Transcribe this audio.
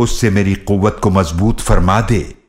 اس سے میری قوت کو مضبوط فرما دے۔